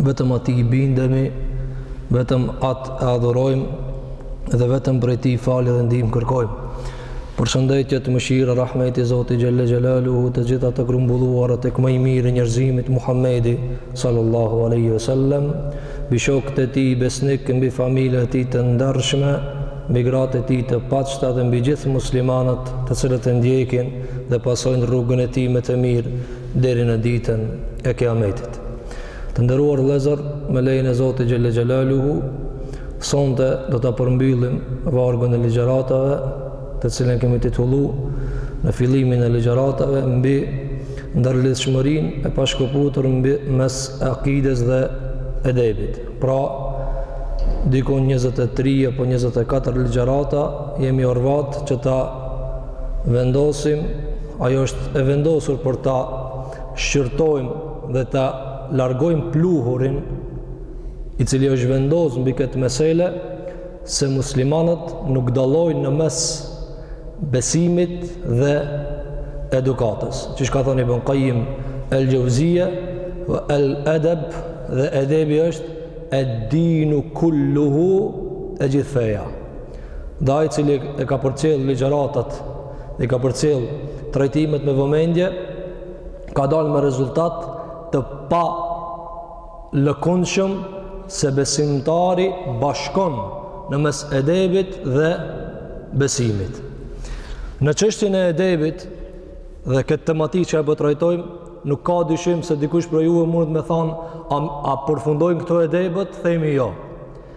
vetëm atij i bindemi, vetëm atë e adhurojmë dhe vetëm prej tij falje dhe ndihmë kërkojmë. Përshëndetjet, mëshirë, rahmeti i Zotit xhelle xhelaluhu, të gjitha të grumbulluara tek më i miri i njerëzimit Muhammedi, sallallahu alejhi ve sellem, mbi shokët e tij besnikë, mbi familjen e tij të ndershme, mbi gratë e tij të paqta dhe mbi gjithë muslimanët të cilët e ndjekin dhe pasojnë rrugën e tij me të mirë, deri në ditën e Kiametit. Të nderuar vëllezër, me lejen e Zotit xhelle xhelaluhu, sonte do ta përmbyllim vargun e ligjëratave, të cilën kemi titullu në fillimin e ligjëratave mbi ndërlidhshmërinë e pashkëputur mbi mes akides dhe edebit. Pra, diku 23 apo 24 ligjërata jemi orvat që ta vendosim, ajo është e vendosur por ta shqyrtojmë dhe ta largojmë pluhurin i cili është vendos mbi këtë mesele se muslimanët nuk dallojnë në mes besimit dhe edukatës që çka thonë Ibën Kajim el-Xhevzije ve el edeb dhe edebi është ed-dinu kulluhu e gjithë feja Dhe ai cili e ka përcjell ligjëratat dhe i ka përcjell trajtimet me vëmendje, ka dalë me rezultat të palëkundshëm se besimtari bashkon në mes edebit dhe besimit. Në çështjen e edebit dhe këtë tematikë që e po trajtojmë, nuk ka dyshim se dikush prej juve mund me thonë a, a përfundojnë këto edebët, themi jo.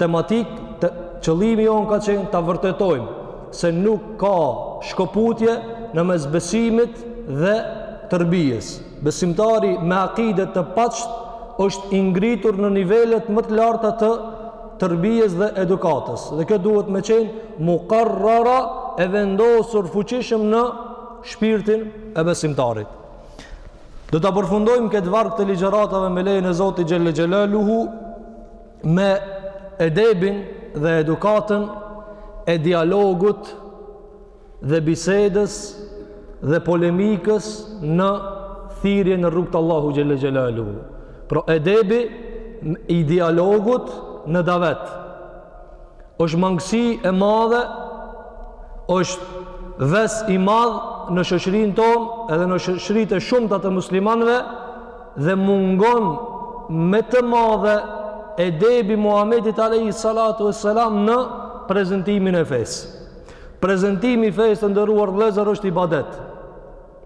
tematikë qëllimi jonë ka qenë ta vërtetojmë se nuk ka shkëputje në mes besimit dhe terbijes. Besimtari me akide të paqt është i ngritur në nivelet më të larta të terbijes dhe edukatës. Dhe kjo duhet me qenë mukarrara e vendosur fuqishëm në shpirtin e besimtarit. Do ta përfundojmë këtë varg të ligjëratave me lejen e Zotit xhelle xhelaluhu me edebin dhe edukatën e dialogut dhe bisedës dhe polemikës në thirrje në rrugë të Allahut xhelle xhelaluhu. Pra edebi i dialogut në davet. është mangësi e madhe, është ves i madh në shoqërinë tonë edhe në shoqëritë e shumta të muslimanve dhe mungon me të madhe edebi i Muhammedit alejhi salatu ve selam në prezentimin e fesë. Prezentimi i fesë të nderuar vëllezër është ibadet.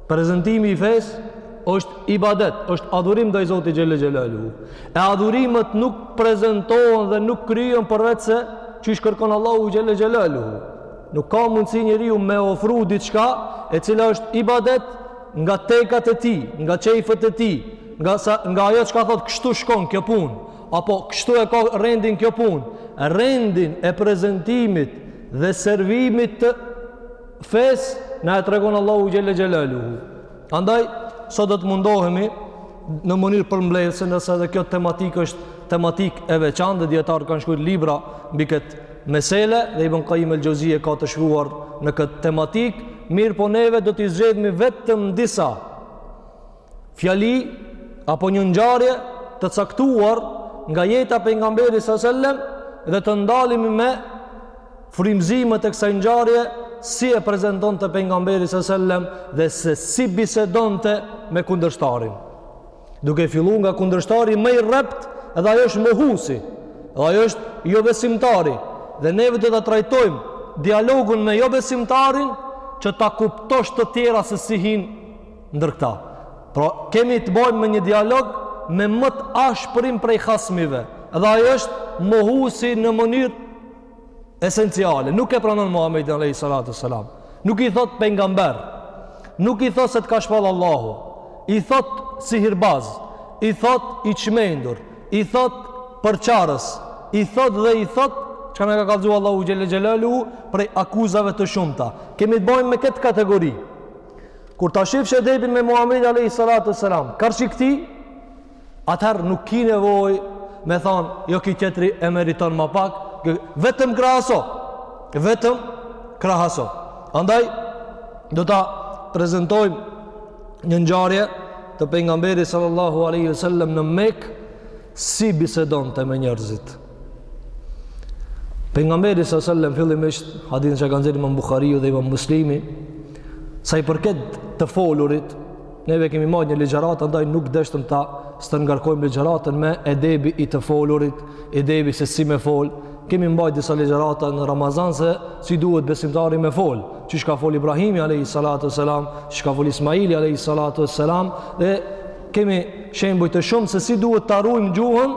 Prezantimi i fesë është ibadet, është adhurim ndaj Zotit xhelle xhelalu. E adhurimet nuk prezantohen dhe nuk kryhen përveç se qysh kërkon Allahu xhelle xhelalu. Nuk ka mundësi njeriu me ofru diçka e cila është ibadet nga tekat e tij, nga qejfet e tij, nga sa, nga ajo çka thot kështu shkon kjo punë, apo kështu e ka rendin kjo punë. Rendin e prezantimit dhe servimit të fesë na e tregon Allahu xhelle xhelaluhu. Andaj sot do të mundohemi në mënyrë përmbledhëse, nëse edhe kjo tematikë është tematikë e veçantë dhe dietar kanë shkruar libra mbi këtë mesele dhe Ibn Qayyim el-Jauziye ka të shkruar në këtë tematikë, mirëpo neve do t'i zgjedhmi vetëm disa fjali apo një ngjarje të caktuar nga jeta e pejgamberit alejhi selam dhe të ndalemi me frymëzimet e kësaj ngjarje si e prezantonte pejgamberi alejhi selam dhe se si bisedonte me kundërshtarin duke filluar nga kundërshtari më i rreptë edhe ajo është mohuesi dhe ajo është jobesimtari dhe neve do ta trajtojmë dialogun me jobesimtarin që ta kuptosh të tjera se si hin ndër këta. Pra, kemi të bëjmë me një dialog me më të ashprin prej hasmive. Dhe ajo është mohuesi në mënyrë esenciale. Nuk e pranon Muhamedin alayhi salatu sallam. Nuk i thot pejgamber. Nuk i thot se të ka shpall Allahu. I thot sihirbaz. I thot i çmendur. I thot përçarës. I thot dhe i thot çka na ka kallzu Allahu xhelle xhelaluhu prej akuzave të shumta. Kemi të bëjmë me këtë kategori. Kur ta shifsh edebin e Muhammedit Alehi Salatu Selam, karshi këtij, atëherë nuk ki nevojë me thanë, jo ky tjetri e meriton ma pak, vetëm krahaso, vetëm krahaso. Andaj, do ta prezentojmë një ngjarje të pejgamberit sallallahu aleyhi sallam në Mekë, si bisedonte me njerëzit. Pejgamberi alejhi selam fillimisht, hadithin që e ka nxjerrë imam Buhariu dhe imam Muslimi, sa i përket të folurit, neve kemi majtë një ligjeratë, ndaj nuk deshtëm ta stërngarkojmë ligjeratën me edebi i të folurit, edebi se si me fol, kemi mbajtë disa ligjerata në Ramazan se si duhet besimtari me fol, qysh ka fol Ibrahimi a.s. qysh ka fol Ismaili a.s. dhe kemi shembuj të shumtë se si duhet ta rujmë gjuhën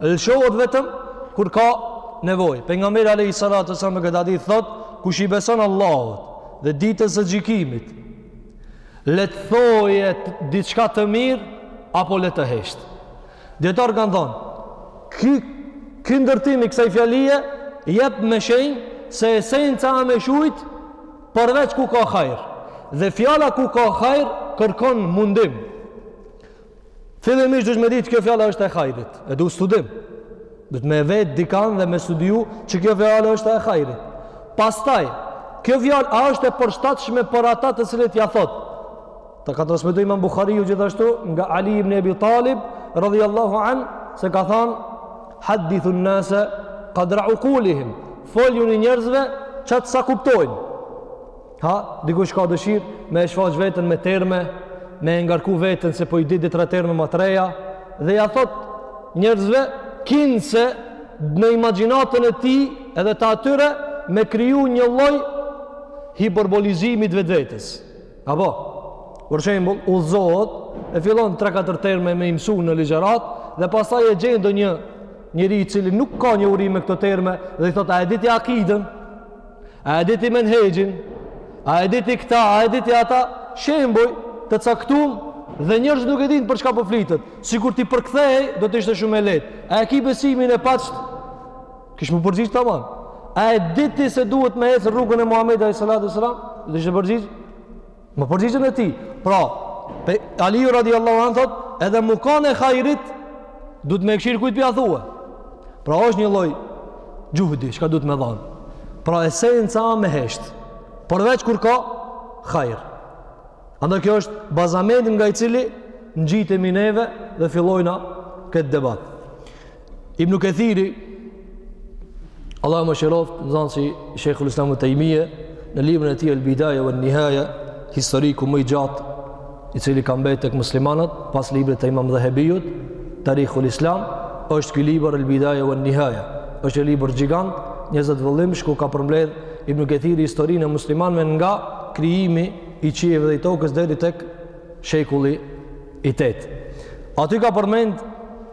Lëshohet vetëm kur ka nevojë. Pejgamberi alayhi salatu wasallam në këtë hadith thot, kush i beson Allahut dhe ditës së gjykimit, le të thojë diçka të mirë apo le të heshtë. Dijetarët kanë thon, ky ky ndërtim i kësaj fjalie jep me shenjë se esenca e me shujt përveç ku ka hajr. Dhe fjala ku ka hajr kërkon mundim. Fillimisht duhet me ditë kjo fjala është e hajrit. E duhet studim. Duhet me vet dikan dhe me studiu që kjo fjala është e hajrit. Pastaj, kjo fjalë a është e përshtatshme për ata të cilët ja thot. Ta ka transmetu Imam Buhariu gjithashtu nga Ali ibn Abi Talib radhiyallahu an se ka thënë hadithu an-nasa qadra uqulihim. Foljuni njerëzve qat sa kuptojnë. Ha, dikush ka dëshirë me e shfaq veten me terme, me e ngarku veten se po i di dy-tre terme ma të reja, dhe ja thot njerëzve, kinse në imagjinatën e tij edhe të atyre me kriju një lloj hiperbolizimi t'vetvetes. Apo, për shembol, udhëzohet, e fillon 3-4 terme me i msu në ligjëratë, dhe pastaj e gjen ndonjë njeri i cili nuk ka njohuri me këto terme, dhe i thot, a e di ti akidën, A e di ti menhexhin? A e di ti këta? A e di ti ata? Shembuj të caktum dhe njerëzit nuk e din për çka po flitet. Sikur t'i përkthej, do të ishte shumë e lehtë. A e ki besimin e pastër? Kish me u përgjigj taman. A e di ti se duhet me ecë rrugën e Muhammedit alayhi salatu wasallam? Do ishte përgjigj Me përgjigjen e tij. Pra, Aliu radiallahu anë thot, edhe me kan e hajrit, duhet me kshyr kujt p'ja thue. Pra, është një lloj xhuhdi, çka duhet me dhanë. Pra, esenca me heshtë. Përveç kur ka hajr. Andaj kjo është bazamenti nga i cili ngjitemi neve dhe fillojmë këtë debat. Ibn Kathiri Allahu mëshiroftë, nxënësi Shejhul Islam Tejmije, në librin e tij El Bidaja vë Nihaja, historiku më i gjatë i cili ka mbetë tek muslimanët pas librit të Imam Dhahebijut, Tarikhul Islam, është ky libër El Bidaja vë Nihaja. Është një libër gjigant, 20 vëllimsh ku ka përmbledh Ibn Kathiri historinë e muslimanëve nga krijimi i qiejve dhe i tokës deri tek shekulli i 8. Aty ka përmend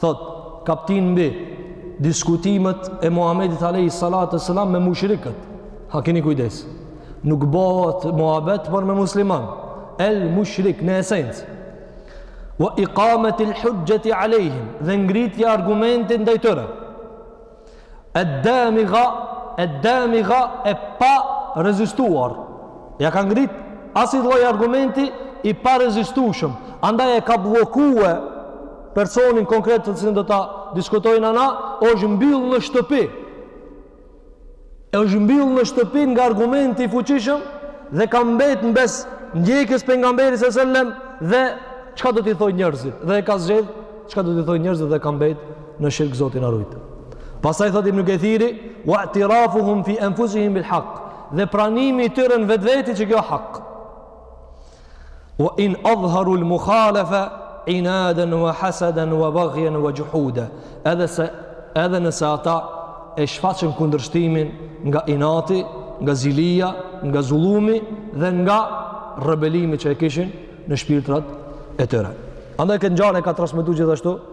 Thotë, kaptin mbi, diskutimet e Muhammedit alayhi salatu wasallam me mushrikët. Ha kini kujdes. Nuk bëhet muhabet për me musliman. El mushrik në esencë. Wa ikamet il hudgjeti alejhim dhe ngritja e argumentit ndaj tyre. ed damiga ed damiga e parezistuar ja ka ngrit asi lloj argumenti i parezistushëm andaj e ka bllokue personin konkret të cilin do ta diskutojmë na është mbyll në shtëpi Është mbyllë në shtëpi nga argumenti i fuqishëm dhe ka mbet në mes ndjekjes Pejgamberit së sellem dhe çka do t'i thojn njerzit dhe e ka zgjedh çka do t'i thojn njerzit dhe ka mbet në shirk Zoti na rujtë. Pastaj thot Ibn Kethiri, wa i'tirafuhum fi enfusihim bil haq, dhe pranimi i tyre në vetveti që kjo hak. Wa in adhharu al-mukhalafa inadan wa hasadan wa baghyan wa juhuda. Edhe se edhe nëse ata e shfaqën kundërshtimin nga inati, nga zilia, nga zullumi dhe nga rebelimi që e kishin në shpirtrat e tyre. Andaj këtë ngjarje e ka transmetuar gjithashtu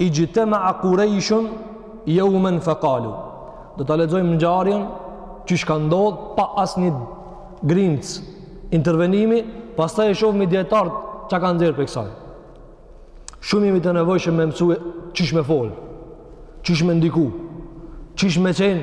Ixhtemea kurejshun jeumen fe kalu. Do ta lexojmë ngjarjen qysh ka ndodhë pa asnjë grimc intervenimi, pastaj e shofim dijetarët çka kan nxjerr prej kësaj. Shumë jemi të nevojshëm me mësue qysh me folë, qysh me ndiku, qysh me qenë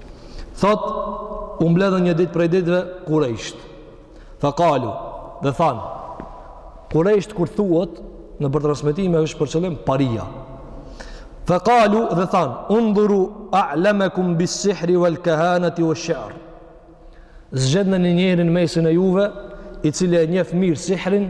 Thot, u mbledhën një ditë prej ditëve kurejsht. Fa kalu, dhe than, kurejsht kur thuhet nëpër transmetime është për qëllim paria. Fa kalu, dhe than, undhuru a'lemekum bis sihri wal kehanati wash shi'r. Zgjedhni një njeri n'mesin e juve, i cili e njef mirë sihrin,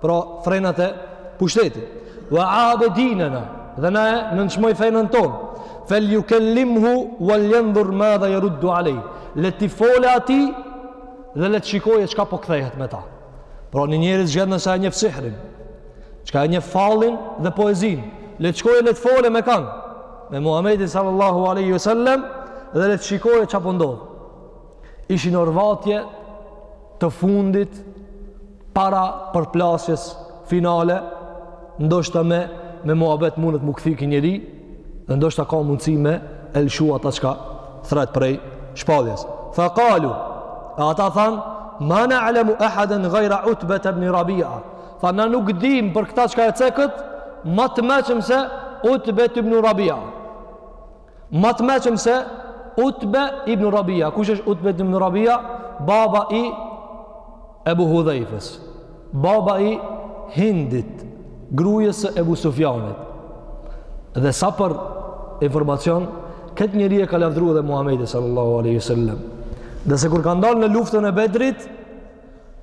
Pra frenat e pushtetit. Wa abe dinena, dhe na e nënçmoi fenën tonë. Fel jukellimhu, wal jendhur madha jeruddu alej. Le t'i fole atij, dhe le të shikoje çka po kthehet me ta. Pra një njeri zgjedh nëse e njef sihrin, çka e njef fallin dhe poezinë, le të shkoje le të fole me kanë, me Muhammedin sallallahu aleyhi ve sellem, dhe le të shikoje ça po ndodhë. Ishin orvatje të fundit para përplasjes finale ndoshta me me muhabet mundet m'u kthy ky njeri dhe ndoshta ka mundësi me e lshu ata çka thret prej shpalljes fa kalu e ata than ma na'lemu ehaden gajra utbete bni rabia than na nuk dim për këta çka e cekët ma të meçëm se utbe ibnu rabia Ma të meçëm se Utbe ibn Rabia. Kush është Utbe ibn Rabia? Baba i Ebu Hudhejfës. Baba i Hindit, grues së Ebu Sufjanit. Dhe sa për informacion, këtë njeri e ka lavdru edhe Muhammedi sallallahu aleyhi sallam. Edhe se kur kanë dalë në luftën e Bedrit,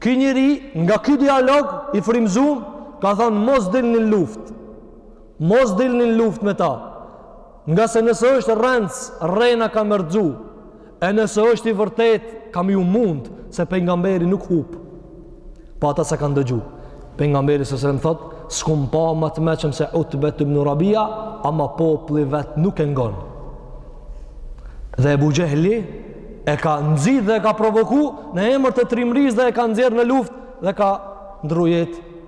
ky njeri nga ky dialog i frymzum, ka thonë mos dilni n'luftë. Mos dilni në luftë me ta, ngase nëse është rrenc, rrena ka me u rrxu, e nëse është i vërtetë, ka me ju mund, se pejgamberi nuk hup. Po ata s'e kanë dëgju. Pejgamberi a.s. thotë, s'kum pa ma të meçëm se Utbe ibn Rabia, ama populli vet nuk e ngon. Dhe Ebu Xehli e ka nxit dhe e ka provoku në emër të trimërisë dhe e ka nxjerr në luftë dhe ka ndrru jetë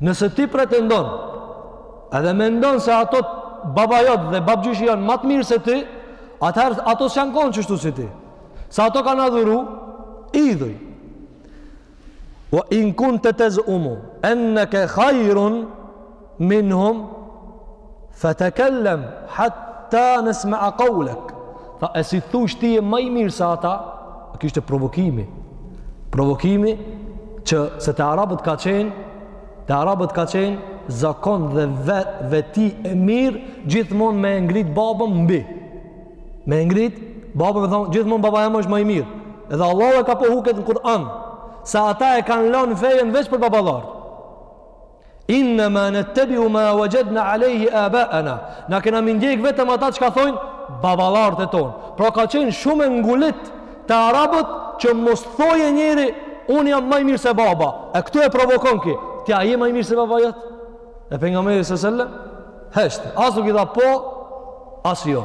Nëse ti pretendon edhe mendon se ato baba jot dhe babgjyshi jan ma të mirë se ti, atëherë ato s'jan kon qështu si ti. Se ato kanë adhuru idhuj. Ue in kunte tez'umu enneke khajrun, Minhum fatakallem hatta nasma'a qawlak. Tha e nëse thush ti je ma i mirë se ata? Ky ishte provokimi. Provokimi që se te arabët ka qenë te arabët ka qenë zakon dhe vet, veti e mirë gjithmonë me ngrit babën mbi me ngrit babën me thonë gjithmonë baba jem është ma i mirë edhe Allahu e ka pohu këtë në Kur'an se ata e kanë lanë fejen veç për baballarë Innema nettebiu ma uexhedna alejhi abaena. Na kena me ndjek vetëm atë çka thonë baballarët tonë. Pra ka qenë shumë e ngulit te arabët që mos thoje njeri unë jam ma i mirë se baba. E këtu e provokon ky. Ti a je ma i mirë se baba jat? E Pejgamberi a.s. hesht. As nuk i dha po, as jo.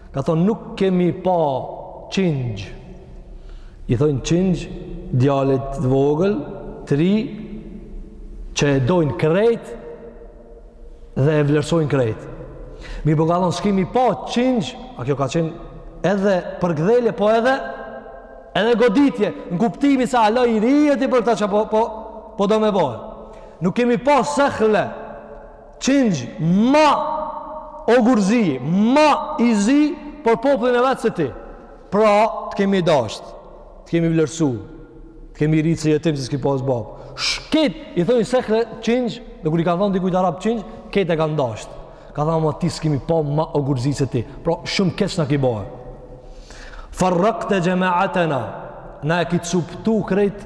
Ka thonë nuk kemi pa qingj. I thonë qingj djalit të vogël, të ri që e dojnë krejt dhe e vlerësojnë krejt. Mi po ka thonë s'kemi pa qingj, a kjo ka qenë edhe përgdhelje, po edhe edhe goditje, në kuptimi se hala i ri je ti për këta qa po, po, po do me bojë. Nuk kemi pa sekhle, Qingj ma ogurzi, ma i zi për popullin e vet se ti. Pra, të kemi dasht, të kemi vlerësu, të kemi rrit se jetim se s'ki pas babë. Kejt, i thonë sekhle qingj, dhe kur i ka thënë dikujt arab qingj, kejt e kanë dasht. Ka thënë, ma ti s'kemi pa ma ogurzi se ti. Pra, shumë keq na ki bo. Ferrakte xhemaatena, na e ki cuptu krejt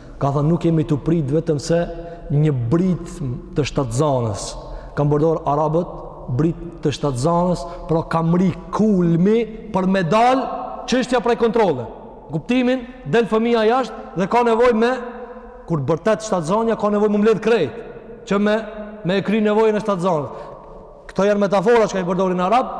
Ka thënë nuk jemi tu prit vetëm se një britmë të shtatzanës. Kanë përdor arabët britmë të shtatzanës, pra ka mrri kulmi për me dal çështja prej kontrolle. Kuptimin del fëmija jashtë dhe ka nevojë me kur bërtet shtatzanja ka nevojë m'u mbledh krejt që me me e kry nevojën e shtatzanës. Këto janë metafora çka i përdorin arabët,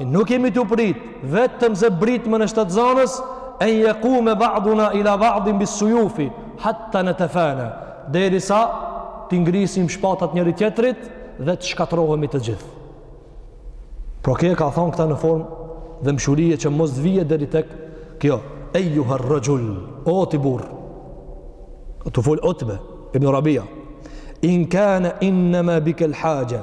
e nuk jemi tu prit, vetëm se britmën e shtatzanës, en jekume ba'duna ila ba'din bis sujufi, hatta netefana, derisa t'i ngrisim shpatat njëri tjetrit dhe të shkatrohemi të gjithë. Por ky e ka thonë këta në formë dhembshurie që mos t'vije deri tek kjo, ejjuher rexhul, o ti burrë, a tu fol Utbe, Ibn Rabia In kane innema bikel haxhe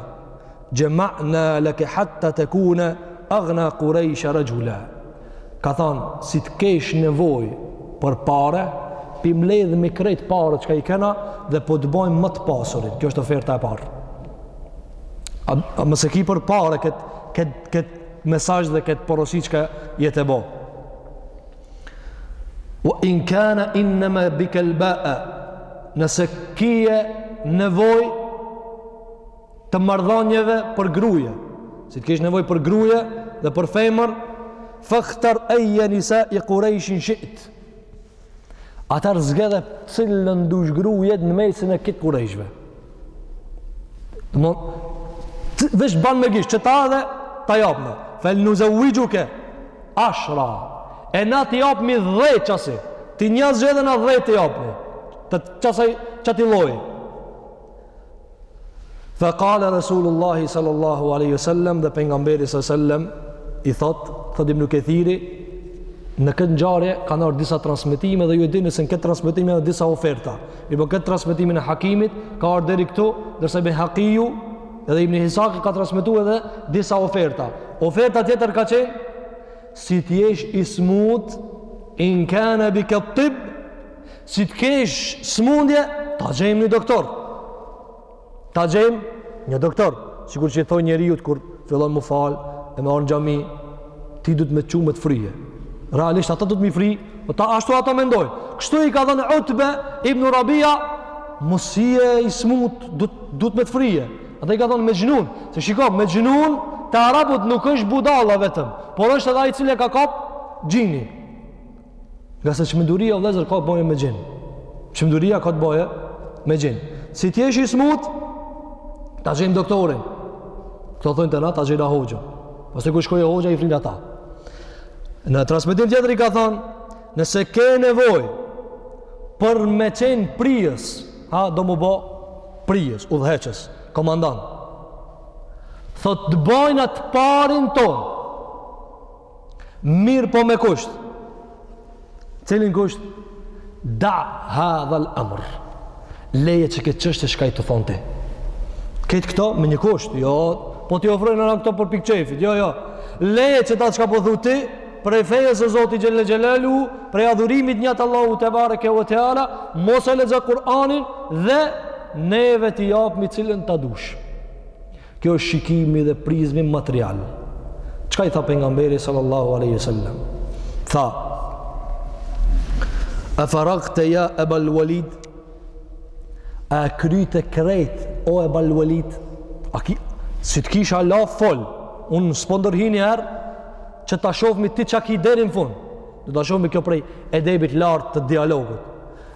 xhema'na leke hatta tekune Agna kurejsha rexhula Ka thonë, si të kesh nevoj për pare p'i mbledhmi krejt pare çka i kena Dhe po të bojmë ma të pasurin Kjo është oferta e parë A, a mos e ki për pare këtë kët, kët mesazh dhe këtë porosi çka je tu e bo Wa in kana inma bika al-ba'a. Nëse kije nevojë të marrëdhënieve për gruje, si të kesh nevojë për gruje dhe për femër, fakhtar ayya nisa'i quraish shi't. Atëherë zgjedhe cilën dush gruje në mesin e gjith kurejshve. Mon, veç ban me gisht, qeta edhe ta japmi. Fel nuzevvixhuke, ashra. E na t'i japmi dhetë qasi. Ti një zgjedhe na dhetë t'i japmi. Të qasaj qatij lloji. Fe kale Resulullahi sallallahu aleyhi sallem dhe pejgamberi sallem i thot, thot Ibnu Kethiri, në këtë ngjarje kanë ardhur disa transmetime dhe ju e dini se në këtë transmetime janë disa oferta. Mirëpo këtë transmitimin e Hakimit, ka ardh deri këtu, ndërsa Bejhakiu, edhe Ibni Is'haki ka transmitu edhe disa oferta. Oferta tjetër ka qenë, si t'jesh i smut, in kane bike et-tib, si t'kesh smundje, ta gjejmë një doktor. Ta gjejmë një doktor, sikur që i thonë njeriut kur fillon mu fal, e me ardh në xhami, ti duhet me çu me të frije. Realisht, ata duhet m'i fri, po ta ashtu ata mendojnë. Kështu i ka thënë Utbe, Ibn Rabia, mos je i smut, du, duhet me të frije. Ata i ka thënë mexhnun, se shiko, mexhnun, te arabët nuk është budalla vetëm, por është edhe ai i cili e ka kap xhini. Ngase çmenduria o vllezër ka të boje me xhinë. Çmenduria ka të boje me xhinë. Si t'jesh i smut, ta gjejmë doktorin. Këto thojnë te na, ta gjejmë naj hoxhë. Pastaj kur shkojnë e hoxha, i frin ata. Në transmitim tjetër i ka thënë, nëse ke nevoj për me qenë prijës, a do mu bo prijës, udhëheqës, komandant. Thot të bojna të parin tonë. Mirë po me kusht. Cilin kusht? Da' hadhal amr. Leje që këtë çështje çka je tu thonë ti. Këtë këto me një kusht. Jo, po t'i ofrojnë këto për pikë qejfit. Jo, jo. Leje këta çka po do ti, prej fesë së Zotit xhele xhelaluhu, prej adhurimit një Allahu tebareke we teala, mos e lexo Kur'anin dhe neve t'i japmi cilën ta dush. Kjo është shikimi dhe prizmi material. Çka i tha pejgamberi sallallahu alaihi wasallam? Tha: "A faragta ya Aba al-Walid?" A kryte krejt o Aba al-Walid? A ki, si të kisha la fol, un s'po ndërhy një herë që ta shofmi ti çka ki deri në fund. Do ta shofmi kjo prej edebit lart të dialogut.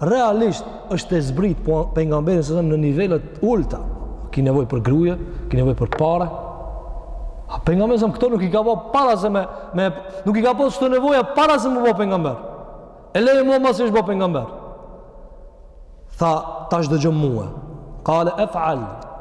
Realisht është e zbret pejgamberin savs në nivele t'ulta. Ki nevojë për gruje, ki nevojë për pare. A pejgamberi savs këto nuk i ka ba para se me, me nuk i ka pas këto nevoja para se m'u ba pejgamber. E leje më masi është ba pejgamber. Tha tash dëgjom mue. Qale ef'al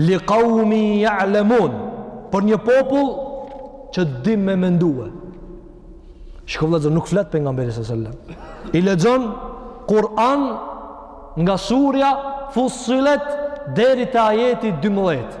Li qaumi ja'lemun Për një popull që dim me mendue Shiko vllazën, nuk flet pejgamberi sallallahu alaihi wasallam I lexon Kur'an nga surja Fussilet deri te ajeti 12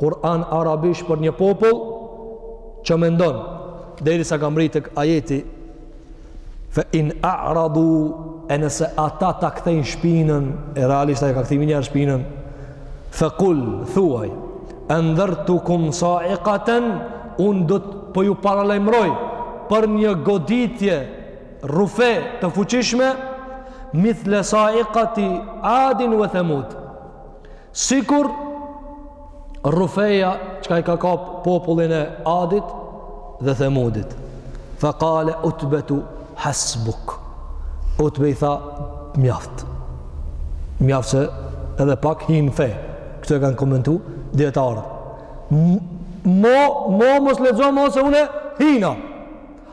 Kur'an arabisht për një popull që mendon derisa ka mbri te ajeti fe in a'radu e nëse ata ta kthejnë shpinën e realisht ata e kanë kthy niherë shpinën fe kul thuaj endhertukum saikaten unë do të po ju paralajmëroj për një goditje rrufe të fuqishme mithle saikati adin ve themud Sikur rrufeja çka i ka kap popullin e adit dhe themudit. Fe kale utbetu hasbuk. Utbe i tha mjaft. Mjaft se edhe pak hin në fe. Këtë e kanë komentu dijetarët. Mo, mo mos lexo ma se une hina.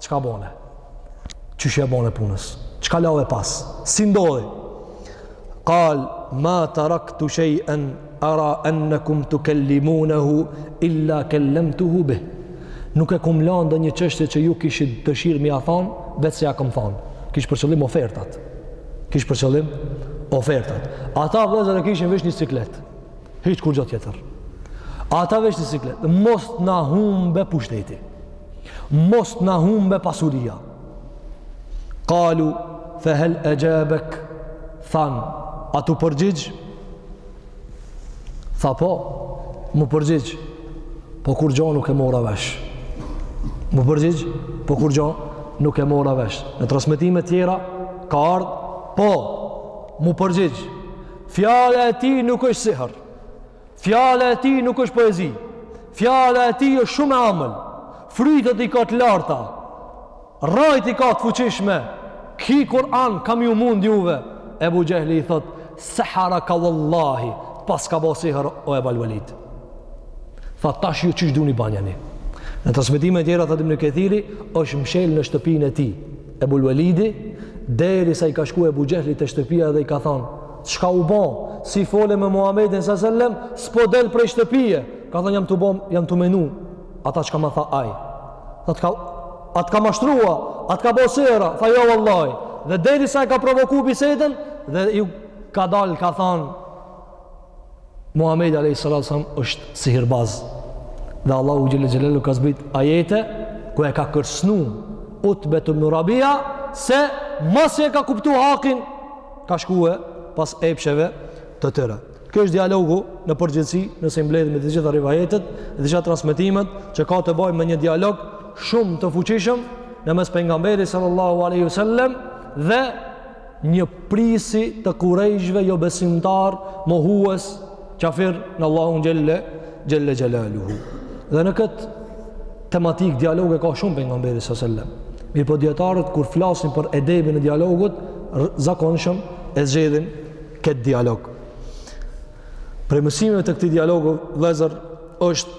Çka bone? Qysh e bone punës? Çka le pas? Si ndodhi? Kal, ma teraktu shej'en, ara ennekum tukellimunehu, illa kellemtuhu bih. Nuk e kom lanë ndonjë çështje që ju kishit dëshirë me ia thanë, veç se ja kom thanë. Kish për qëllim ofertat. Kish për qëllim ofertat. Ata vllazën e kishin veç një siklet. Hiç kurgjo tjetër. Ata veç në siklet, mos të na humbe pushteti, mos të na humbe pasuria. Kalu, fe hel exhabek, thanë, a t'u përgjigj? Tha po, m'u përgjigj, po kurgjo nuk e mora vesh. M'u përgjigj, po kurgjo nuk e mora vesh. Në transmetime tjera, ka ardhë, po, m'u përgjigj, Fjala e tij nuk është sihr. Fjala e tij nuk është poezi. Fjala e tij është shumë e amël. Frytet i ka të larta. Rrajt i ka të fuqishme. Ky Kur'an ka me ju mund juve. Ebu Xhehli i thotë, seharake vallahi, t'paska bo sihr o Ebal Velid. Tha tash ju qysh doni banjani. Në transmetime tjera, thotë Ibn Kethiri, është mshel në shtëpinë e tij. Ebul Velidi, derisa i ka shku Ebu Xhehli te shtëpia dhe i ka thonë, çka u bo, si fole me Muhammedin së sellem, s'po del prej shtëpije, ka thonë jam tu bo, jam tu menu ata çka më tha aj, tha të ka, a t'ka mashtru a, a t'ka bo sihr a, tha jo vallahi, dhe derisa e ka provoku bisedën, dhe ju ka dalë, ka thonë, Muhamedi alejhis selam është sihirbaz. Dhe Allahu xhele xhelaluhu ka zbrit ajete ku e ka kërcënu Utbe ibn Rabia se masi e ka kuptu hakin ka shkue pas epsheve të tyre. Kjo është dialogu në përgjithësi, nëse i mbledhim me të gjitha rivajetet dhe të gjitha transmetimet që ka të bajë me një dialog shumë të fuqishëm në mes pejgamberit sallallahu alaihi wasallam dhe një prisi të kurejshve jobesimtar mohues qafir në Allahun xhele xhelaluhu dhe në këtë tematikë dialoge ka shumë pejgamberi së sellem mirëpo dijetarët kur flasin për edebin e dialogut zakonshëm e zgjedhin këtë dialog prej mësimeve të këtij dialogu vëllezër është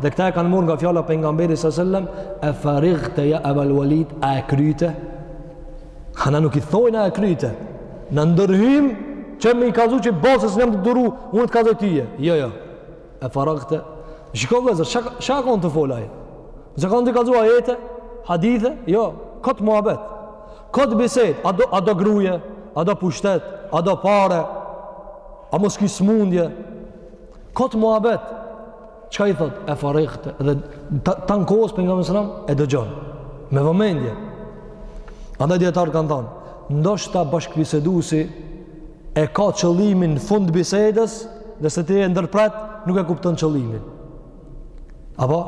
Dhe këta e kanë marrë nga fjala e pejgamberit sallallahu alajhi wasallam, "E feraghte ja Ebal Velid, a e kryte?" A na nuk i thojna a e kryte. Na ndërhyjmë që me i kallzu që mo s'jam tu duru, unë të kallzoj tyje. Jo, jo. E feraghte. Shikoni vëllezër, çka u kon tu fol aj. S'u kon tu kallzu ajete, hadithe, jo, kot muhabet. Kot bisedë, a do a do grue, a do pushtet, a do pare, a mos ki smundje. Kot muhabet. Çka i thotë? E feraghte dhe tanë kohës pejgamberi së sellem e dëgjon. Me vëmendje. Andaj dijetarët kanë thonë, ndoshta bashkëbisedusi e ka qëllimin n'fund bisedës nëse ti e ndërpret nuk e kupton qëllimin. Apo?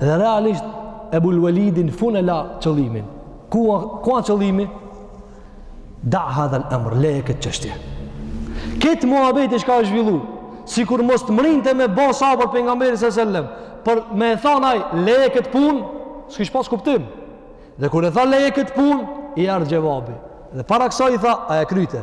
Dhe realisht Ebul Velidi n'fund e la qëllimin. Ku a, ku a qëllimi? Da hadha al-amr, leje këtë çështje. Këtë muhabet çka është zhvillu, sikur mos të mrrinte me bo sabër Pejgamberi selem, për me e than ai, leje këtë pun, s'kish pas kuptim. Dhe kur e tha leje këtë pun, i erdh xhevabi. Dhe para kësaj i tha, a e kryte?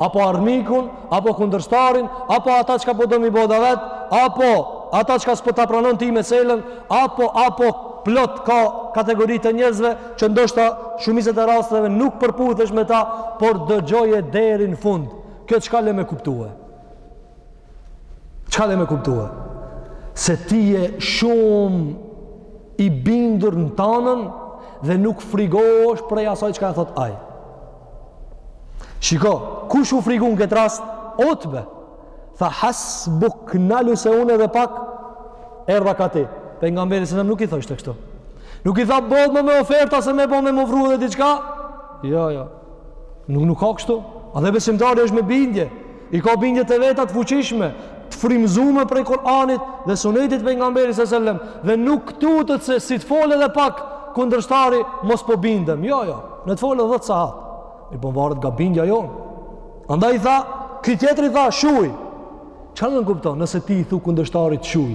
apo armikun, apo kundërshtarin, apo ata çka po do me i bo davet, apo ata çka s'po ta pranon ti meselën, apo, apo plot ka kategori të njerëzve që ndoshta shumicën e rasteve nuk përputhesh me ta, por dëgjoje deri në fund. Kjo çka le me kuptue? Çka le me kuptue? Se ti je shumë i bindur në tanden dhe nuk frigohesh prej asaj çka e thot ai. Shiko, kush u frigu n'këtë rast? Utbe. Tha hasbuk nalu se unë edhe pak erdha ka ti. Pejgamberi selem nuk i thoshte kështu. Nuk i tha boll ma me oferta se me bo me më vru edhe diçka? Jo, jo. Nuk, nuk ka kështu. Edhe besimtari është me bindje. I ka bindjet e veta të fuqishme, të frymëzume prej Kur'anit dhe Sunetit të Pejgamberit sa selam dhe nuk tutet se si të folë edhe pak kundërshtari mos po bindem. Jo, jo, le të folë 10 sahat. Po varet nga bindja jonë. Andaj tha, ky tjetri tha shuj. Ça len me kupto nëse ti i thu kundërshtarit shuj?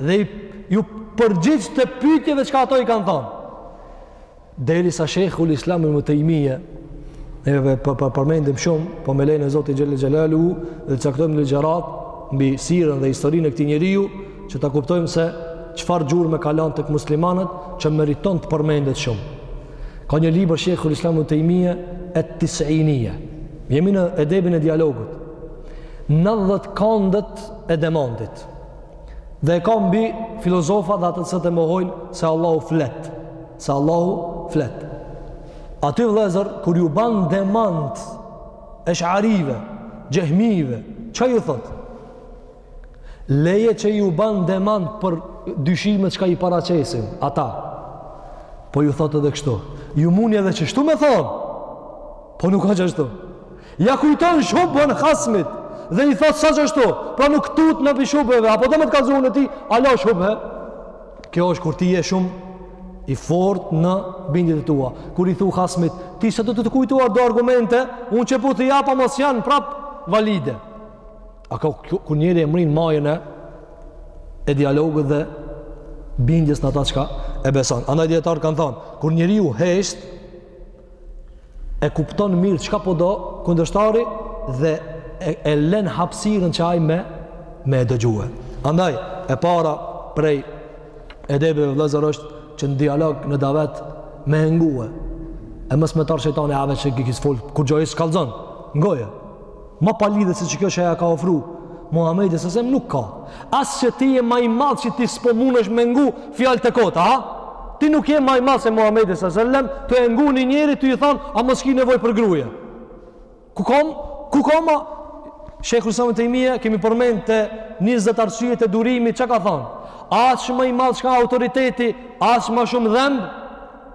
Dhe iu përgjigjte pyetjeve çka ata i kanë thënë. Derisa Sheikhul Islam Ibn Taymija ne po po, po përmendim shumë, po me lejen e Zotit Xhele Xhelaluhu do t'caktojmë ligjërat mbi sirën dhe historinë e këtij njeriu që ta kuptojmë se çfarë gjurme ka lan tek muslimanët që meriton të përmendet shumë. Ka një libër Sheikhul Islam Ibn Taymija At-Tisinija. Jemi në edebin e dialogut. 90 kandet e demantit. Dhe e ka mbi filozofa dhe ata sekte mohojnë se Allahu flet. Se Allahu flet. Aty vllezër, kur ju ban demant esharive, xhehmive, çka ju thot? Leje që ju ban demant për dyshimet çka i paraqesin, ata. Po ju thot edhe kështu. Ju muni edhe qashtu me thonë. Po nuk ka qashtu. Ja kujton shubhen hasmit dhe i thot s'a qashtu, pra nuk tutna prej shubheve, a po do me t'kallxu unë ty hala shubhe? Kjo është kur ti je shumë i fort në bindjet e tua. Kur i thu hasmit, ti s'do t'i kishe kujtuar do argumente, unë qe po t'i jap ama s'janë prap valide. A kjo kur njeri e mrrin majën e e dialogut dhe bindjes në ata çka e beson. Andaj dietar kan thon, kur njeriu hesht e kupton mirë çka po do kundërshtari dhe e, e len hapësirën që ai me me e dëgjue. Andaj, e para prej edebeve vëllezër është që në dialog në davet me e ngue. E mos me t'ardh shejtani a veç ky fol, kurgjo s'kallxon, ngoje. Ma palidhje se qekjo që ia ka ofru Muhamedit alejhi selam nuk ka. As që ti je ma i madh që ti s'po munesh me ngu fjalë të kota, ha? Ti nuk je ma i madh se Muhamedi alejhi selam, tu e ngu një njeri, tu i thonë, a mos ki nevojë për grue. Kuku, kuku, a? Shejhul Islam Ibn Tejmije, kemi përmend te njëzet arsyet e durimit, çka ka thonë? Aq ma i madh që ka autoriteti, aq ma shumë dhemb,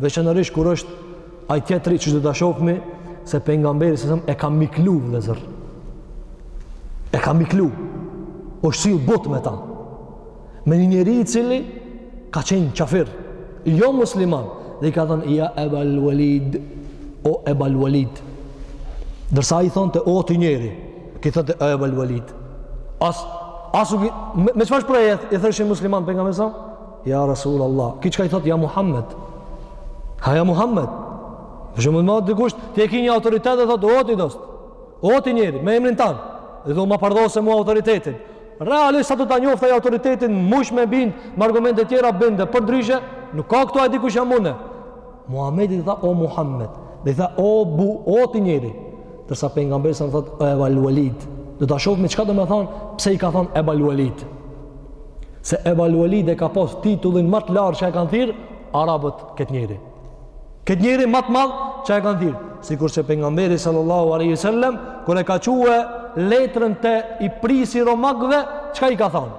Veçanërisht kur është ai tjetri që do ta shohmi se pejgamberi alejhi selam e ka miklu vëllezër. E ka miklu. Osht sill butë me ta. Me një njeri i cili ka qenë qafir, jo musliman, dhe i ka thënë ja Ebal Walid, o Ebal Walid. Ndërsa ai thonte o ti njeri, ky thotë o Ebal Walid. As asu me çfarë shprehje i thojshin muslimanët pejgamberit alejhi selam? Ja Rasul Allah, ky çka i thotë, ja Muhammed. Ha ja Muhammed. Po me t'ardh dikush, ti e ki një autoritet dhe thotë, o ti dost, o ti njeri, me emrin tan. Dhe thu ma përdhose mu autoritetin. Realisht, s'a tu ta njoft ai autoritetin, munesh me bind, me argumente tjera binde, përndryshe, nuk ka këtu a di kush jam unë. Muhamedit i tha o Muhammed, dhe i tha o bu, o ti njeri. Ndërsa pejgamberi alejhi selam thotë o Ebal Walid. Do ta shofmi çka domethonë, pse i ka thonë Ebal Walid. Se Ebal Walid e ka pas titullin ma të lartë që e kanë thirrë arabët këtë njeri. Këtë njeri ma të madh që e kanë thirrë. Sikur që pejgamberi sallallahu alejhi sallem, kur e ka çue letrën te prijësi i romakëve, çka i ka thonë?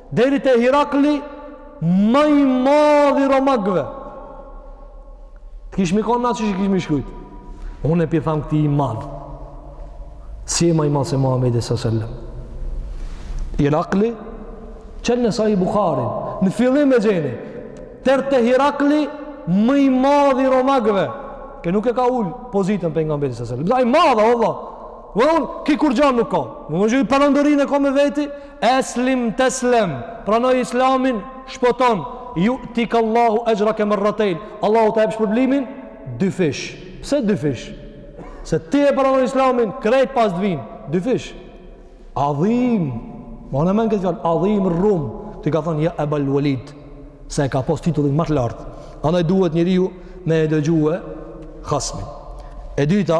Deri te Hirakli më i madhi romakëve. Të kish mi konë që që kish mi shkujt. Unë e pi thamë këti i madhë. Si e ma i madhë se Muhammed e sëllë. Hirakli, qëllë në sajë i Bukhari, në fillim e gjeni, tërë të Hirakli më i madhë i romakëve, ke nuk e ka ullë pozitën për nga mbeti sëllë. Bëta i madhë, Allah, Dhe unë, ky kurgjan nuk ka. Me, me gjithë perandorinë e ka me veti, eslim teslem, pranoje islamin, shpëton, jutike Allahu exhreke merratejn, Allahu ta jep shpërblimin dyfish. Pse dyfish? Se ti e pranon islamin, krejt pas të vinë, dyfish. Adhim, mane n'men këtë fjalë, adhim rrum, i ka thonë, ja Ebal Walid, se e ka pas titullin ma të lartë. Andaj duhet njeriu me e dëgjue hasmin. E dyta,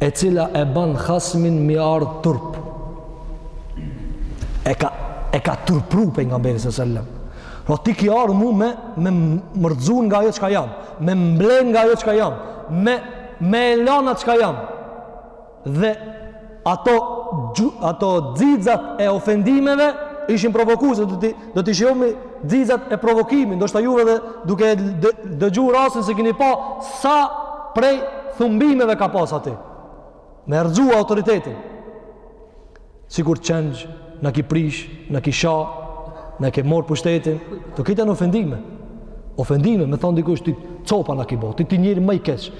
e cila e ban hasmin mi ardhë turp. E ka, e ka turpëru Pejgamberin a.s. selem. Po ti ki ardhë mu me, më rrëzu nga ajo çka jam, me m'ble nga ajo çka jam, me, e lanë atë çka jam. Dhe Ato ato xixat e ofendimeve ishin provokuese, do t'i do t'i shihoni xixat e provokimit, ndoshta ju edhe duke dëgjuar rastin s'e keni pa sa prej thumbimeve ka pas aty. Me rrëzu autoritetin. Sikur qenj, na ki prish, na ki sha, na ke mor pushtetin, do të ketë ofendime. Ofendime, me thanë dikush ti copa na ki bë, ti ti njeri ma i keq.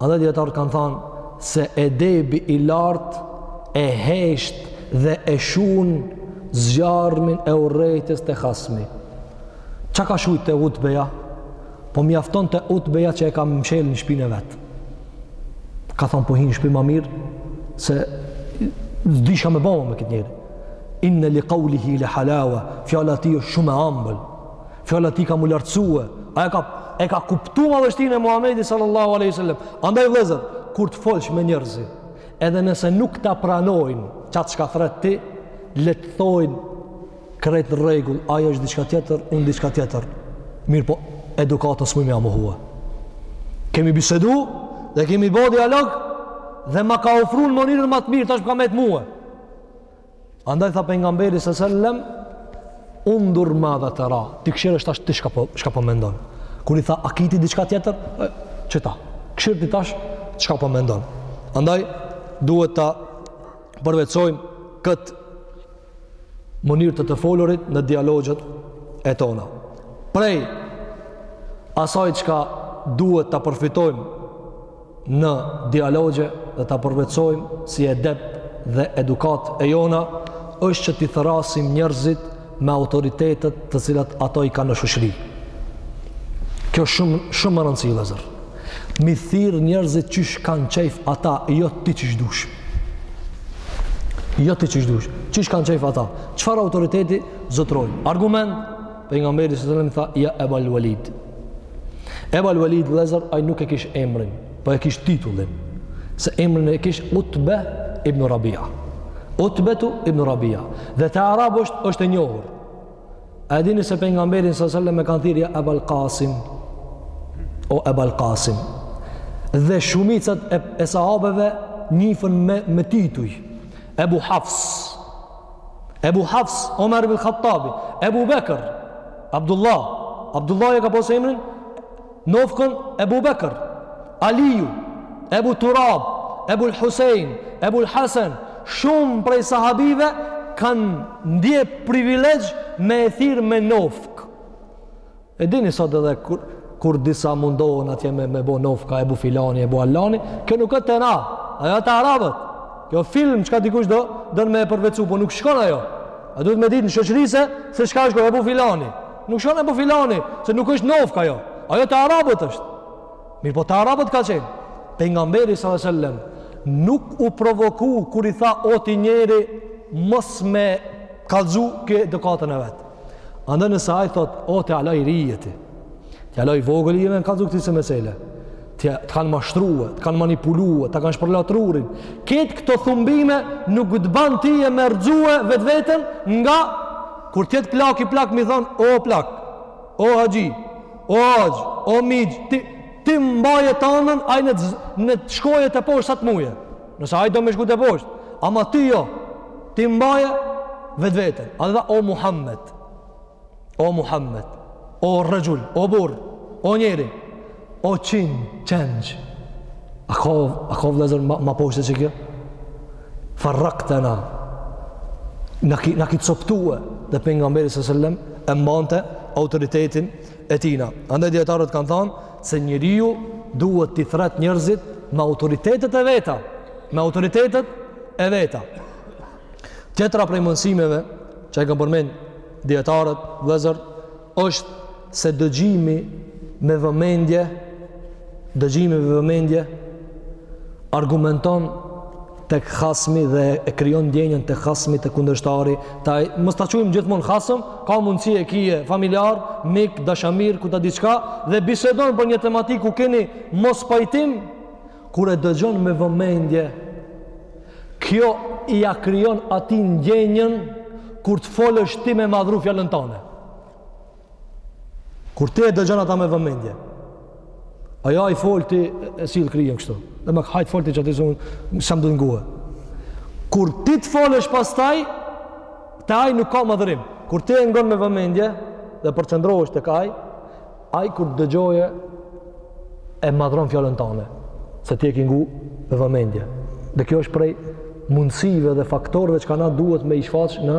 Andaj dijetarët kanë thënë se edebi i lartë e hesht dhe e shun zjarmin e urrejtjes te hasmi. Çka ka shujt te Utbeja? Po mjafton te Utbeja që e ka mshel n'shpinë e vet. Ka thënë po hi n'shpi ma mirë se s'di çka me ba me këtë njeri. Inna li qawlihi la halawa, fjala e tij është shumë e ëmbël. Fjala e tij ka m'u lartësue. A e ka, e ka kuptu madhështinë e Muhammedit sallallahu aleyhi sallam. Andaj vlezër, kur të folsh me njerëzi, edhe nëse nuk ta pranojnë qat çka thrret ti, le të thojnë krejt në rregull, ajo është diçka tjetër, unë diçka tjetër. Mirëpo, edukatën s'muj me ia mohue. Kemi bisedu dhe kemi bo dialog dhe ma ka ofru në mënyrën ma të mirë, tash më ka metë mue. Andaj tha pejgamberi a.s. selam undhur madha tera ti kshyr është tash ti çka po, çka po mendon kur i tha a ki ti diçka tjetër e, qeta kshyr ti tash çka po mendon andaj duhet ta përvetësojmë këtë mënyrë të të folurit në dialogjet e tona prej asaj çka duhet ta përfitojmë në dialogje dhe ta përvetësojmë si edep dhe edukatë e jona është që t'i thërrasim njerëzit me autoritetet të cilat ato i kanë në shoqëri. Kjo shumë, shumë me rëndësi, vllezër. M'i thirrë njerëzit qysh kanë qejf ata, jo ti qysh dush. Jo ti qysh dush. Qysh kanë qejf ata? Çfarë autoriteti zotërojnë? Argument? Pejgamberi sallallahu alajhi wasallam tha ja Eba al-Walid. Eba al-Walid vëllazër ai nuk e kish emrin, po e kish titullin. Se emrin e kish Utbe ibn Rabia. Utbetu ibn Rabia. Dhe te arabët është është e njohur. A e dini se pejgamberin sallallahu alajhi wasallam e kanë thirrë ja Eba al-Qasim? O Eba al-Qasim. Dhe shumicat e, e sahabeve njifen me me tituj. Ebu Hafs. Ebu Hafs, Omer ibn Khattabi, Ebu Bekr, Abdullah, Abdullah e ka pos emrin, nofkën, Ebu Bekr, Aliju, Ebu Turab, Ebul Husejn, Ebul Hasen, shumë prej sahabive kanë ndje privilegj me e thirrë me nofkë. E dini sot edhe kur, kur disa mundohen atje me, me bo nofka, Ebu filani, Ebu allani, kjo nuk është te na, ajo te arabët. Kjo film çka dikush do, don me e përvetsu, po nuk shkon ajo. A duhet me ditë në shoqëri se se çka është Ebu filani. Nuk shkon Ebu filani, se nuk është nofka jo. Ajo te arabët është. Mirëpo te arabët ka qenë. Pejgamberi salallahu alejhi ve sellem, nuk u provoku kur i tha o ti njeri mos me kallzu këtë edukatën e vet. Andaj nëse ai thot, o ti ala i ri je ti, ti ala i vogël je me na kallzu ti se mesele, ty të kanë mashtrue, të kanë manipulue, ta kanë shpërla trurin, këtë këto thumbime nuk të ban ty me rrzue vetveten nga kur t'jetë plak i plak me i thanë, o plak, o haxhi, o haxh, o mixh, ti, ti mbaje tanen, ai në të shkoje teposhtë sa të muje. Nëse ai do me shku teposhtë, ama ti jo, ti mbaje vetveten. A dhe tha, o Muhammed, o Muhammed, o rexhul, o burrë, o njeri, o qinë, qenëgjë. A ka, a ka vllezër ma, ma poshtë që kjo? Ferraktena, na ki, na ki coptue dhe Pejgamberi salallahu alejhi ve sellem e mbante autoritetin e tina. Andaj dijetarët kanë thanë, se njeriu duhet t'i thret njerëzit me autoritetet e veta, me autoritetet e veta. Tjetra prej mësimeve që e kanë përmend dijetarët, vëllezër, është se dëgjimi me vëmendje, dëgjimi me vëmendje argumenton tek hasmi dhe e krijon ndjenjën tek hasmi te kundërshtari ta mos ta quajmë gjithmonë hasëm ka mundësi e kije familjar mik dashamir ku ta di çka dhe bisedon për një tematikë ku keni mospajtim kur e dëgjon me vëmendje kjo ia krijon atij ndjenjën kur të folësh ti me madhru fjalën tane Kur ti e dëgjon ata me vëmendje. A jo ai fol ti e sill kryen kështu. Dhe më hajt fol ti çati zon sa më dëngua. Kur ti të folësh pastaj te ai nuk ka madhrim. Kur ti e ngon me vëmendje dhe përqendrohesh tek ai, ai kur të dëgjoje e madhron fjalën tane se ti e ke ngu me vëmendje. Dhe kjo është prej mundësive dhe faktorëve që ka na duhet me i shfaq në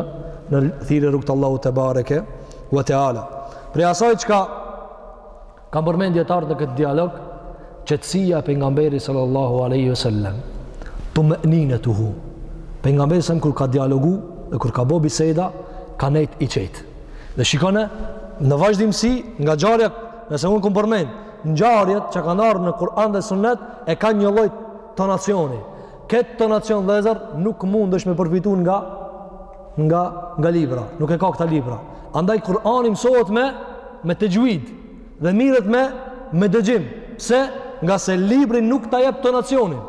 në thirrje rrugë t'Allahut tebareke wa taala. Prej asaj çka kanë përmend dietarët në këtë dialog, qetësia e pejgamberit sallallahu alaihi wasallam. Tumaninatuhu. Pejgamberi sa kur ka dialogu dhe kur ka bo biseda, ka nejt i qet. Dhe shikone në vazhdimsi nga ngjarja, nëse unë kom përmend, ngjarjet që kanë ardhur në Kur'an dhe Sunnet e kanë një lloj tonacioni. Këtë tonacion vëllazër nuk mundesh me përfitu nga nga nga libra, nuk e ka këta libra. Andaj Kur'ani mësohet me me texhvid dhe mirret me me dëgjim. Pse? Ngase libri nuk ta jep tonacionin.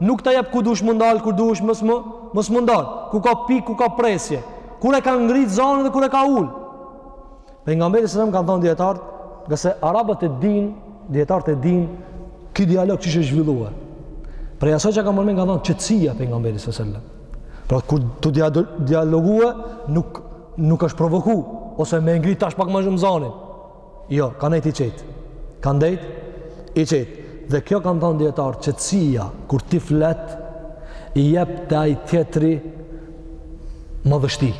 Nuk ta jep ku dush m'u ndal, ku dush mos me mos m'u ndal. Ku ka pikë, ku ka presje. Kur e ka ngrit zanin dhe kur e ka ul. Pejgamberi sallallahu alajhi wasallam kanë thënë dietarët, ngase arabët e dinë, dietarët e dinë ky dialog që është zhvilluar. Prej asaj çka kanë thanë qetësia e pejgamberit sallallahu alajhi wasallam. Pra kur tu dialogu nuk, nuk është provoku, ose me ngri tash pak më shumë zanin. Jo, ka nejt i qetë. Ka ndejt i qetë. Dhe kjo kanë thanë dietarët qetësia, kur ti flet, i jep te ai tjetri madhështi.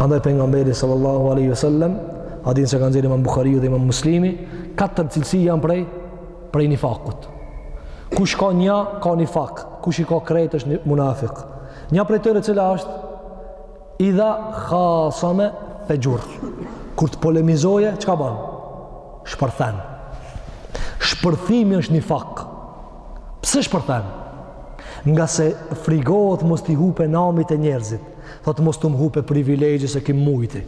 Andaj pejgamberi sallallahu aleyhi ve sellem, hadithin që e ka nxjerr imam Buhariu dhe imam Muslimi, katër cilësi janë prej, prej nifakut. Kush ka një, ka nifak. Kush i ka krejt është një munafik. Një prej tyre cila është, idha khasame fexher. Kur të polemizoje, çka ban? Shpërthen. Shpërthimi është nifak. Pse shpërthen? Ngase frigohet mos t'i hupe nami te njerëzit. Thotë mos t'më hupe privilegje se ky m'mujti.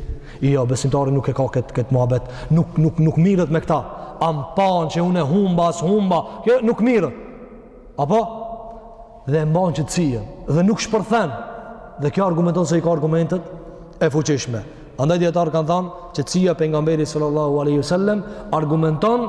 Jo, besimtari nuk e ka këtë kët muhabet. Nuk, nuk, nuk mirret me këta. A m'panë që unë humba, a s'humba. Kjo nuk mirret. Apo? Dhe e mban qetësinë. Dhe nuk shpërthen. Dhe kjo argumenton se i ka argumentet e fuqishme. Andaj dietarët kanë thanë qetësia e pejgamberit sallallahu aleyhi sallem argumenton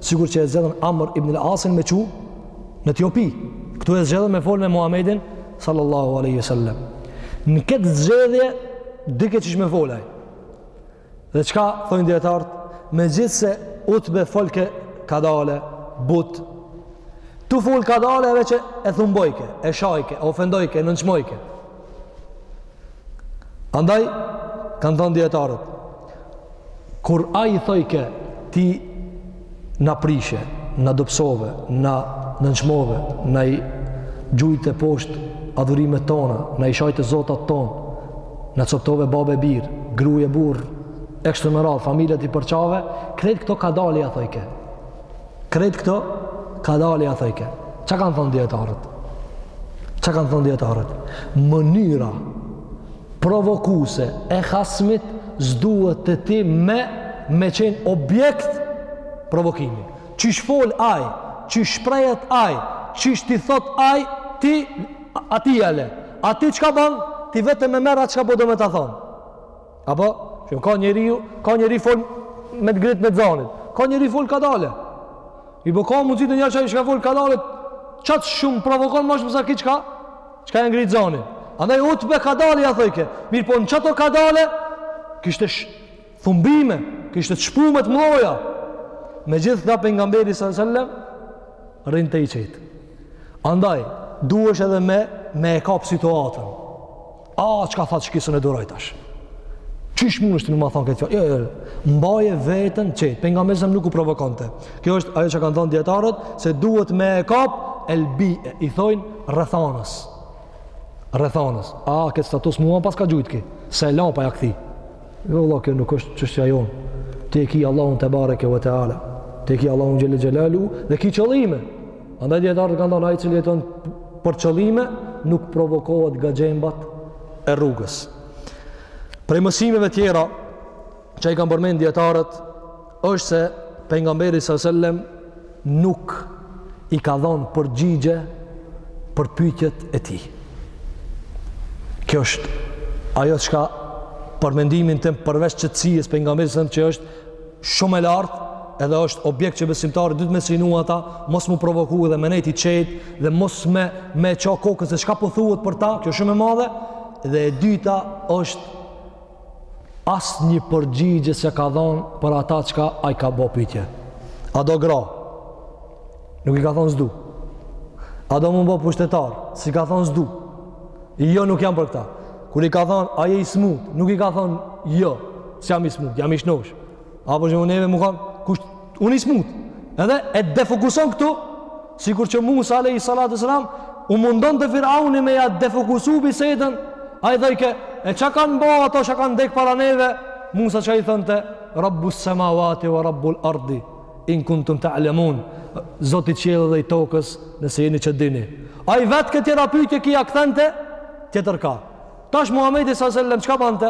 sikur që e zgjedhën Amr ibn al-Asin me çu në Etiopi. Këtu e zgjedhën me fol me Muhamedin sallallahu alaihi wasallam. Në këtë zgjedhje dike qysh me fol ai. Dhe çka thonë dietarët, megjithëse Utbe folke kadale butë tu fol kadale edhe që e thumbojke, e shajke, e ofendojke, e nënçmojke. Andaj kanë thonë dietarët, kur ai thojke ti na prishe, na dobsove, na nënçmove, na i gjujte poshtë adhurimet tona, na i shajte zotat tonë, na coptove babë e bir, grue e burrë, e kshtu me radhë, familjet i përçave, krejt këto kadale ia thojke. Krejt këto, kadale ja thojke. Çka kanë thonë dijetarët? Çka kanë thonë dijetarët? Mënyra provokuse e hasmit s'duhet te ti me me qenë objekt provokimi. Qysh fol ai, qysh shprehet ai, qysh t'i thotë ai, ti atij ja le atë çka ban, ti vetëm merre çka po do me ta thonë. Apo, që ka njeri ju, ka njeri fol me të gritë me zanit, ka njeri fol kadale. I po ka mundësi të njerë që i shka fol kadale, qatë shumë provokon ma shumë sa ki qka, qka e ngritë zanit. Andaj utbe kadale, ja thëjke, mirë po në qato kadale, kishte sh... thumbime, kishte të shpumet mloja. Me gjithë këta për nga mberi së sëllem, rinë të i qetë. Andaj, duesh edhe me, me e kapë situatën. A, çka thatë, s'ki sen, e duroj tash? Qysh mundet të ma thonë këtë fjalë? Jo, jo, jo, mbaje veten qetë, Pejgamberi së sellem nuk u provokante. Kjo është ajo çka kanë thonë dijetarët, se duhet me e kapë, el-bie i thojnë rrethanës. Rrethanës. A, këtë status mua paska gjujtë ky. S'e la pa ja kthy. Jo, vallah, kjo nuk është çështja jonë. Ti e ki Allahun tebareke ve teala. Ti e ki Allahun xhel-le xhelaluhu dhe ki qëllime. Andaj dijetarët kanë thonë, ai që jeton për qëllime, nuk provokohet nga gjembat e rrugës. Prej mësimeve tjera, që i kanë përmend dijetarët, është se Pejgamberi së sellem nuk i ka dhonë përgjigje për pytjet e tij. Kjo është ajo çka për mendimin tim përveç qetësisë Pejgamberi së sellem që është shumë e lartë edhe është objekt që besimtari duhet me synu atë, mos m'u provoku edhe me nejt i qetë dhe mos me, me ça kokën se çka po thuhet për ta, kjo shumë e madhe, dhe e dyta është as një përgjigje s'e ka dhonë për atë çka ai ka bo pytje. A do gra? Nuk i ka thonë s'du. A do m'u bo pushtetar? S'i ka thonë s'du. Jo nuk jam për këta. Kur i ka thonë, a je i smut? Nuk i ka thonë, jo, s'jam i smut, jam i shnosh. A për shumë neve më kanë, kush, unë i smut. Edhe e defokuson këtu, sikur që Musa alejhi salatu ve selam, u mundonte Firauni me ja defokusu bisedën, ai thojke, e çka kanë bo ata që kanë dek para neve, Musa çka i thonte, Rabbu Semawati wa Rabbul Ardi, in kuntum ta'lamun zoti i qiellit dhe i tokës nëse jeni që dini ai vetke tjera pytje ky ja kthente tjetërka tash Muhamedi sallallahu alaihi wasallam çka bante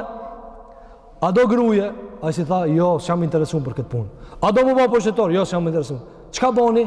a do gruje ai s'i tha jo s'jam i interesun për këtë punë a do m'u ba pushtetar jo s'jam i interesun çka boni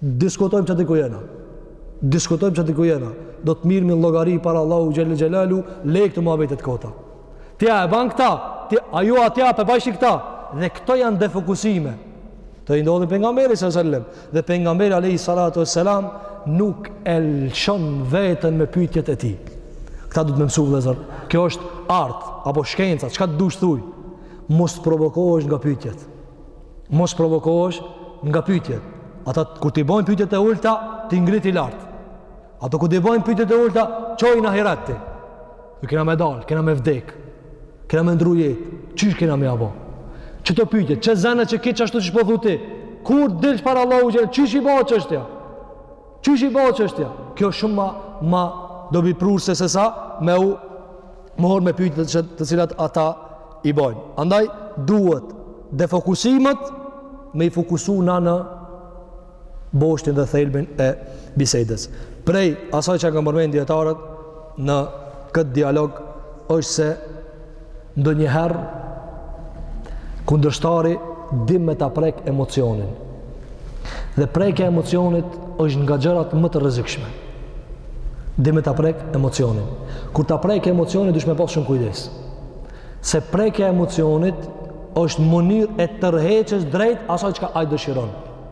Diskutojmë qëtu ku jena. Diskutojmë qëtu ku jena. Do të mirremi n'llogari para Allahut xhel-le xhelaluhu, lej këto muhabetet kota. Tja e ban këta, tja, ajo atje po bajshin këta. Dhe këto janë defokusime. Këto i ndodhin Pejgamberit së sëllem. Dhe Pejgamberi alejhi salatu ve selam nuk e lëshon veten me pytjet e tij. Këta duhet me mësu vëllezër. Kjo është art, apo shkenca, çka të dush thuj? Mos të provokohesh nga pytjet. mos provokohesh nga pyetjet. Ata kur t'i bojnë pyetjet e ulta, ti ngriti lart. Ata kur t'i bojnë pyetjet e ulta, çoji në ahiret ti. Ju kena me dal, kena me vdek. Kena me ndru jetë. Qysh kena me ia bo? Qëto pyetjet, qe zamë që ke qashtu qysh po thu ti? Kur del para Allahut xhel, qysh i bohet çështja? Qysh i bohet çështja? Kjo shumë ma ma dobiprurëse se sa me u morr me pyetjet të cilat ata i bojnë. Andaj duhet defokusimet me i fokusu na në boshtin dhe thelbin e bisedës. Prej asaj që kanë përmend dijetarët në këtë dialog është se Ndonjëherë kundërshtari din me ta prek emocionin. Dhe prekja e emocionit është nga gjërat më të rrezikshme. Din me ta prek emocionin. Kur ta prek emocionin duhesh me pas shumë kujdes. Se prekja e emocionit është mënyrë e tërheqjes drejt asaj çka ai dëshiron.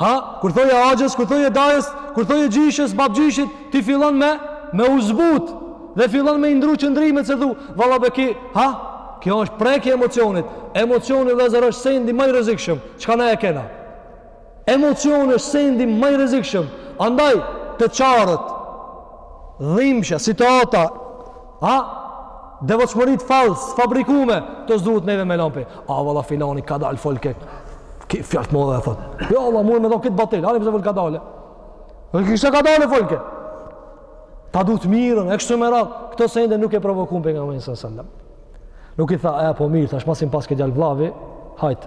Ha, kur thoje axhës, kur thoje dajës, kur thoje gjyshës, babgjyshit, ti fillon me me u zbut dhe fillon me i ndru qëndrimet se thu, valla be ki, ha, kjo është prekje e emocionit. Emocioni vllezër është sendi ma i rrezikshëm, çka na e kena. Emocioni është sendi ma i rrezikshëm, andaj të qarët, dhimbja, situata, A devotshmëritë falls të fabrikume këto s'duhet neve me lan pe a valla filani kadale folke ki fjalë të mëdha thot jo valla mua më dha kët batil ani pse fol kadale Në kishë kadale folke. Ta du të mirën, e kështu me radhë. Këto sende nuk e provokun Pejgamberin së sëllëm. Nuk i tha, e po mirë, tash masi m'paske djalë vlavi, hajt,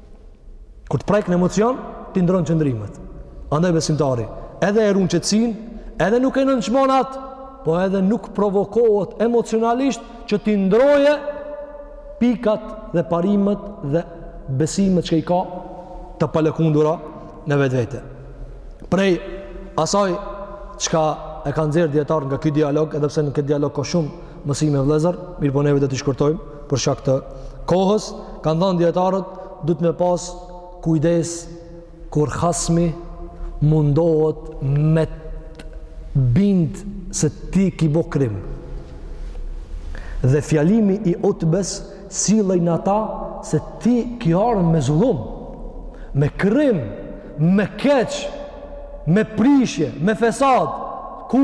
Kur të prekin në emocion, ti ndron qëndrimet. Andaj besimtari, edhe e run qetësinë, edhe nuk e nënçmon at, po edhe nuk provokohet emocionalisht që t'i ndrojë pikat dhe parimet dhe besimet që i ka të palëkundura në vetvete. Prej asaj çka e kanë nxjerr dijetarët nga ky dialog, edhe pse në këtë dialog ka shumë mësime vëllezër, mirëpo neve do të shkurtojmë për shkak të kohës, kanë dhënë dijetarët duhet me pas kujdes kur hasmi mundohet me t'bind se ti ki bo krim. Dhe fjalimi i Utbes sillej në ata se ti ki ardh me zullum, me krim, me keq, me prishje, me fesad, ku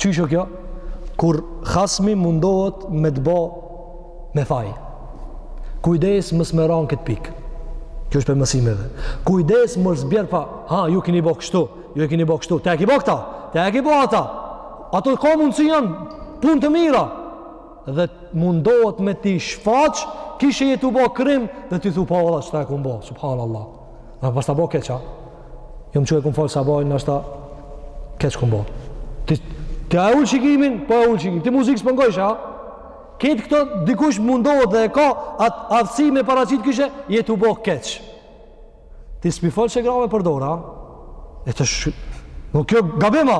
Qysh o kjo? Kur hasmi mundohet me të bo me faj. Kujdes mos me ra n'këtë pikë. Kjo është prej mësimeve. Kujdes mos bjer pra, ha, ju kini bo kështu, ju kini bo kështu, ti e ki bo këta, ti e ki bo ata. Ato ka mundësi janë punë të mira. Dhe mundohet me t'i shfaq, kishe je tu bo krim dhe ti thu po, valla, qëta e kum bo, subhanallah. A paskam bo keq, a? Jo ma që e kumë falë sabahin, n'është ta keq kumë bo. Ti, ti a e ul shikimin? Po e ul shikimin. Ti muzikë s'po ngojsh, a? Ketë këto dikush mundohet dhe e ka atë aftësi me paraqit kishe je tu bo keq. Ti s'pi falë që grave për dora, a? E të shë... Nuk kjo gabema.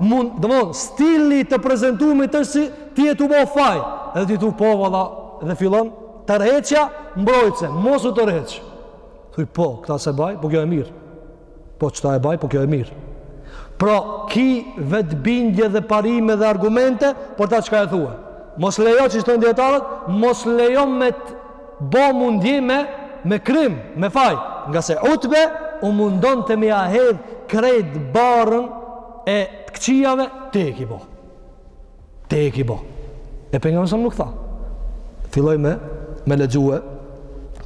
Mund, dhe mund, stili të prezentumit është si ti je tu bo faj. Edhe ti thu po, valla, dhe fillon, tërheqja mbrojtëse, mos u tërheq. Thuj, po, këta s'e baj, po kjo e mirë. Po, qëta e baj, po kjo e mirë. Pra, ki vetë bindje dhe parime dhe argumente, për ata çka e thua. Mos lejo që thojnë dijetarët, mos lejo me të bo mundi me, me krim, me faj. Ngase Utbe u mundonte me ia hedh krejt barrën e të këqijave, ti e ki bo. Ti e ki bo. E pejgamberi a.s. nuk tha. Filloi me, me lexue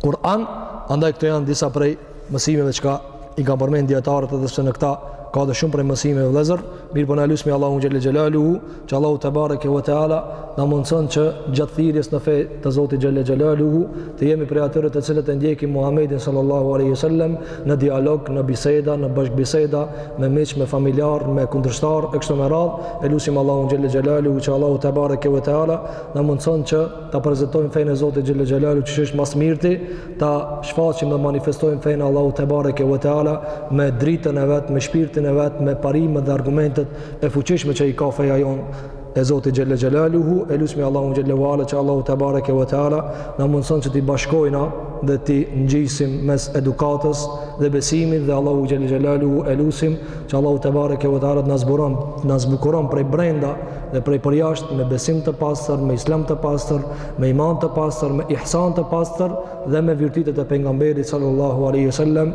Kur'an, andaj këto janë disa prej mësimeve çka i kanë përmend dijetarët edhe se në këta ka edhe shumë prej mësimeve vllezër, mirëpo na e lusmi Allahun xhelle xhelaluhu, që Allahu tebareke ve teala na mundëson që gjatë thirrjes në fe të Zotit xhelle xhelaluhu, Të jemi prej atyre të cilët e ndjekim Muhamedin sallallahu alaihi wasallam në dialog, në biseda, në bashkëbiseda me miq, me familjarë, me kundërshtarë e kështu me radhë. E lusim Allahun xhelle xhelaluhu, që Allahu tebareke ve teala na mundson që ta prezantojmë fenë e Zotit xhelle xhelaluhu, qysh është më së mirti, ta shfaqim dhe manifestojmë fenë e Allahut tebareke ve teala me dritën e vet, me shpirtin e vet, me parimet dhe argumentet e fuqishme që i ka feja jonë. e Zoti xhelle xhelaluhu, e lusmi Allahun xhelle ve ala që Allahu tebareke ve teala na mundëson që t'i bashkojna dhe t'i ngjisim mes edukatës dhe besimit dhe Allahun xhelle xhelaluhu e lusim që Allahu tebareke ve teala të na zburon, na zbukuron prej brenda dhe prej përjasht me besim të pastër, me islam të pastër, me iman të pastër, me ihsan të pastër dhe me virtytet e pejgamberit sallallahu aleyhi sallam